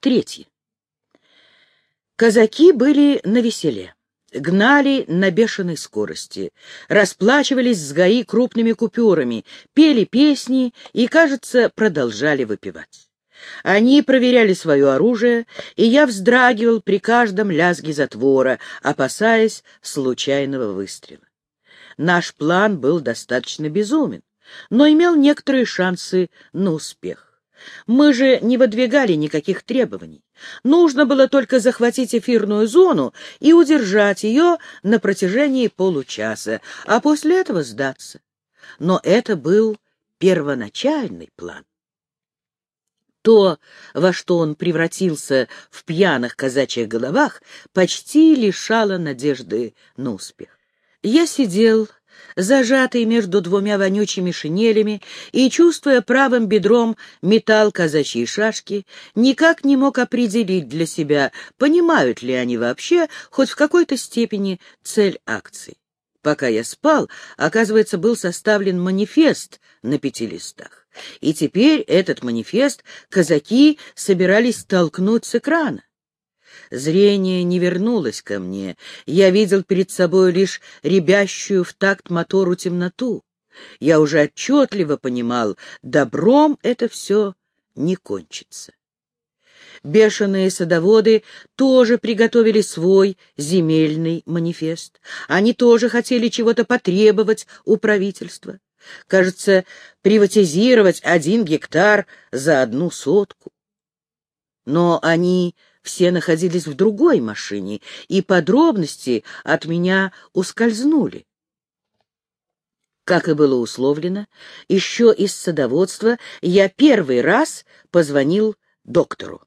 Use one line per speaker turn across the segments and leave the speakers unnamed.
Третье. Казаки были на веселе, гнали на бешеной скорости, расплачивались с ГАИ крупными купюрами, пели песни и, кажется, продолжали выпивать. Они проверяли свое оружие, и я вздрагивал при каждом лязге затвора, опасаясь случайного выстрела. Наш план был достаточно безумен, но имел некоторые шансы на успех. Мы же не выдвигали никаких требований. Нужно было только захватить эфирную зону и удержать ее на протяжении получаса, а после этого сдаться. Но это был первоначальный план. То, во что он превратился в пьяных казачьих головах, почти лишало надежды на успех. Я сидел, зажатый между двумя вонючими шинелями и, чувствуя правым бедром металл казачьей шашки, никак не мог определить для себя, понимают ли они вообще хоть в какой-то степени цель акции. Пока я спал, оказывается, был составлен манифест на пяти листах. И теперь этот манифест казаки собирались толкнуть с экрана. Зрение не вернулось ко мне. Я видел перед собой лишь ребящую в такт мотору темноту. Я уже отчетливо понимал, добром это все не кончится. Бешеные садоводы тоже приготовили свой земельный манифест. Они тоже хотели чего-то потребовать у правительства. Кажется, приватизировать один гектар за одну сотку. Но они все находились в другой машине, и подробности от меня ускользнули. Как и было условлено, еще из садоводства я первый раз позвонил доктору.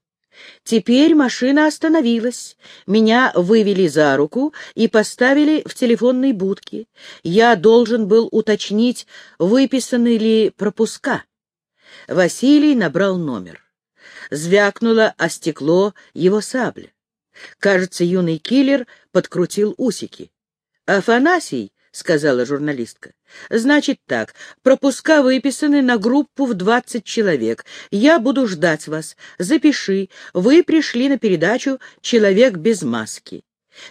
Теперь машина остановилась. Меня вывели за руку и поставили в телефонной будке. Я должен был уточнить, выписаны ли пропуска. Василий набрал номер. Звякнуло о стекло его сабля. Кажется, юный киллер подкрутил усики. «Афанасий», — сказала журналистка, — «значит так, пропуска выписаны на группу в двадцать человек. Я буду ждать вас. Запиши. Вы пришли на передачу «Человек без маски».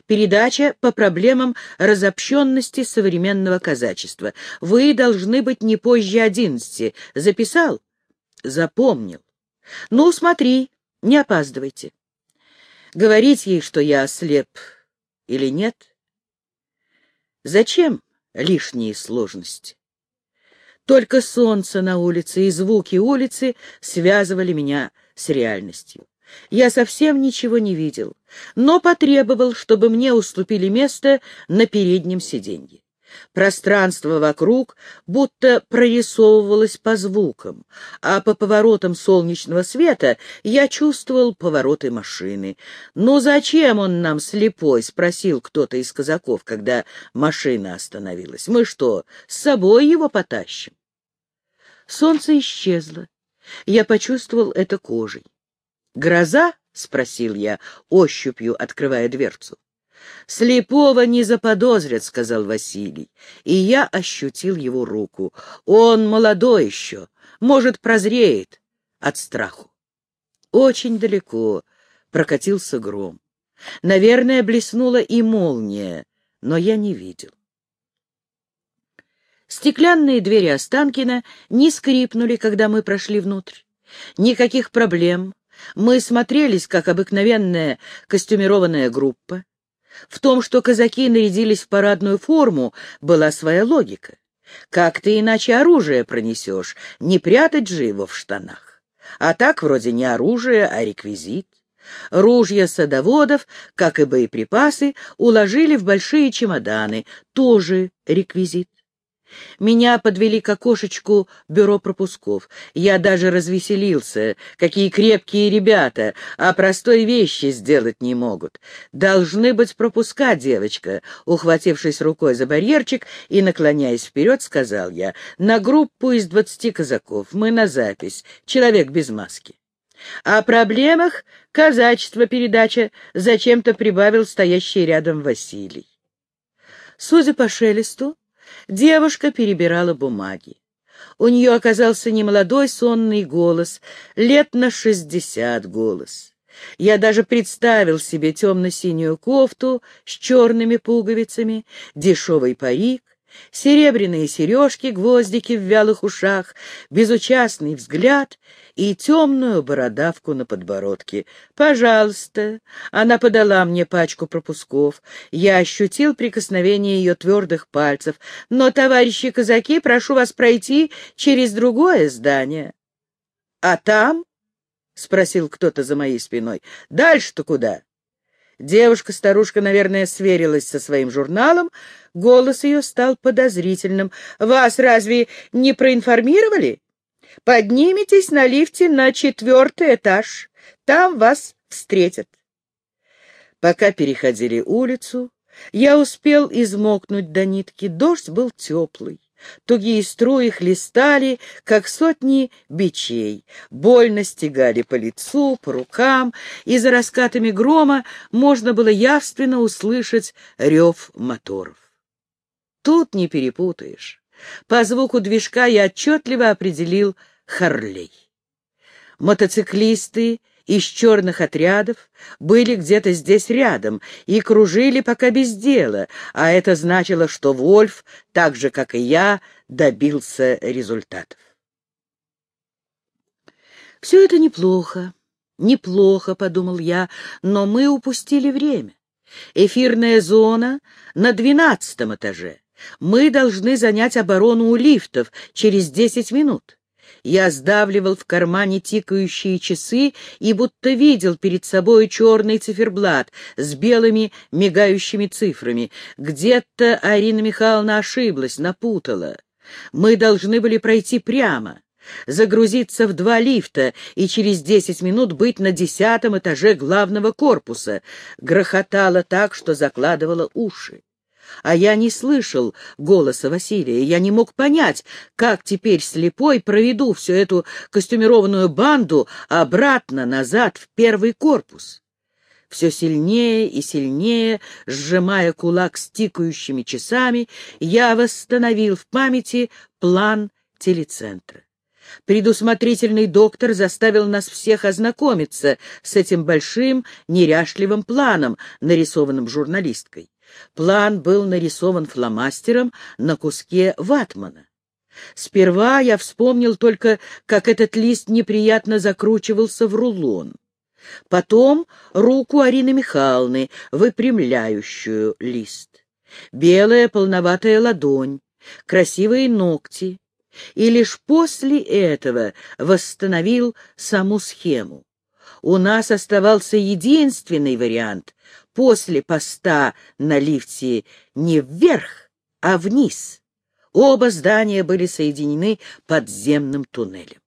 Передача по проблемам разобщенности современного казачества. Вы должны быть не позже одиннадцати. Записал? Запомнил. Ну, смотри, не опаздывайте. Говорить ей, что я ослеп или нет? Зачем лишние сложности? Только солнце на улице и звуки улицы связывали меня с реальностью. Я совсем ничего не видел, но потребовал, чтобы мне уступили место на переднем сиденье. Пространство вокруг будто прорисовывалось по звукам, а по поворотам солнечного света я чувствовал повороты машины. «Ну зачем он нам слепой?» — спросил кто-то из казаков, когда машина остановилась. «Мы что, с собой его потащим?» Солнце исчезло. Я почувствовал это кожей. «Гроза?» — спросил я, ощупью открывая дверцу. «Слепого не заподозрят», — сказал Василий, и я ощутил его руку. «Он молодой еще, может, прозреет от страху». Очень далеко прокатился гром. Наверное, блеснула и молния, но я не видел. Стеклянные двери Останкина не скрипнули, когда мы прошли внутрь. Никаких проблем. Мы смотрелись, как обыкновенная костюмированная группа. В том, что казаки нарядились в парадную форму, была своя логика. Как ты иначе оружие пронесешь? Не прятать же его в штанах. А так вроде не оружие, а реквизит. Ружья садоводов, как и боеприпасы, уложили в большие чемоданы, тоже реквизит. Меня подвели к окошечку бюро пропусков. Я даже развеселился. Какие крепкие ребята, а простой вещи сделать не могут. Должны быть пропуска, девочка. Ухватившись рукой за барьерчик и наклоняясь вперед, сказал я. На группу из двадцати казаков. Мы на запись. Человек без маски. О проблемах казачества передача зачем-то прибавил стоящий рядом Василий. Судя по шелесту, Девушка перебирала бумаги. У нее оказался немолодой сонный голос, лет на шестьдесят голос. Я даже представил себе темно-синюю кофту с черными пуговицами, дешевый парик, серебряные сережки-гвоздики в вялых ушах, безучастный взгляд и темную бородавку на подбородке. «Пожалуйста!» Она подала мне пачку пропусков. Я ощутил прикосновение ее твердых пальцев. «Но, товарищи казаки, прошу вас пройти через другое здание». «А там?» — спросил кто-то за моей спиной. «Дальше-то куда?» Девушка-старушка, наверное, сверилась со своим журналом. Голос ее стал подозрительным. «Вас разве не проинформировали? Поднимитесь на лифте на четвертый этаж. Там вас встретят». Пока переходили улицу, я успел измокнуть до нитки. Дождь был теплый. Тугие струи хлестали, как сотни бичей, больно стегали по лицу, по рукам, и за раскатами грома можно было явственно услышать рев моторов. Тут не перепутаешь. По звуку движка я отчетливо определил Харлей. Мотоциклисты из черных отрядов были где-то здесь рядом и кружили пока без дела, а это значило, что Вольф, так же, как и я, добился результатов. «Все это неплохо, неплохо», — подумал я, — «но мы упустили время. Эфирная зона на двенадцатом этаже. Мы должны занять оборону у лифтов через десять минут. Я сдавливал в кармане тикающие часы и будто видел перед собой черный циферблат с белыми мигающими цифрами. Где-то Арина Михайловна ошиблась, напутала. Мы должны были пройти прямо, загрузиться в два лифта и через десять минут быть на десятом этаже главного корпуса. Грохотало так, что закладывало уши а я не слышал голоса Василия. Я не мог понять, как теперь слепой проведу всю эту костюмированную банду обратно назад в первый корпус. Все сильнее и сильнее, сжимая кулак с тикающими часами, я восстановил в памяти план телецентра. Предусмотрительный доктор заставил нас всех ознакомиться с этим большим неряшливым планом, нарисованным журналисткой. План был нарисован фломастером на куске ватмана. Сперва я вспомнил только, как этот лист неприятно закручивался в рулон. Потом руку Арины Михайловны, выпрямляющую лист. Белая полноватая ладонь, красивые ногти. И лишь после этого восстановил саму схему. У нас оставался единственный вариант после поста на лифте не вверх, а вниз. Оба здания были соединены подземным туннелем.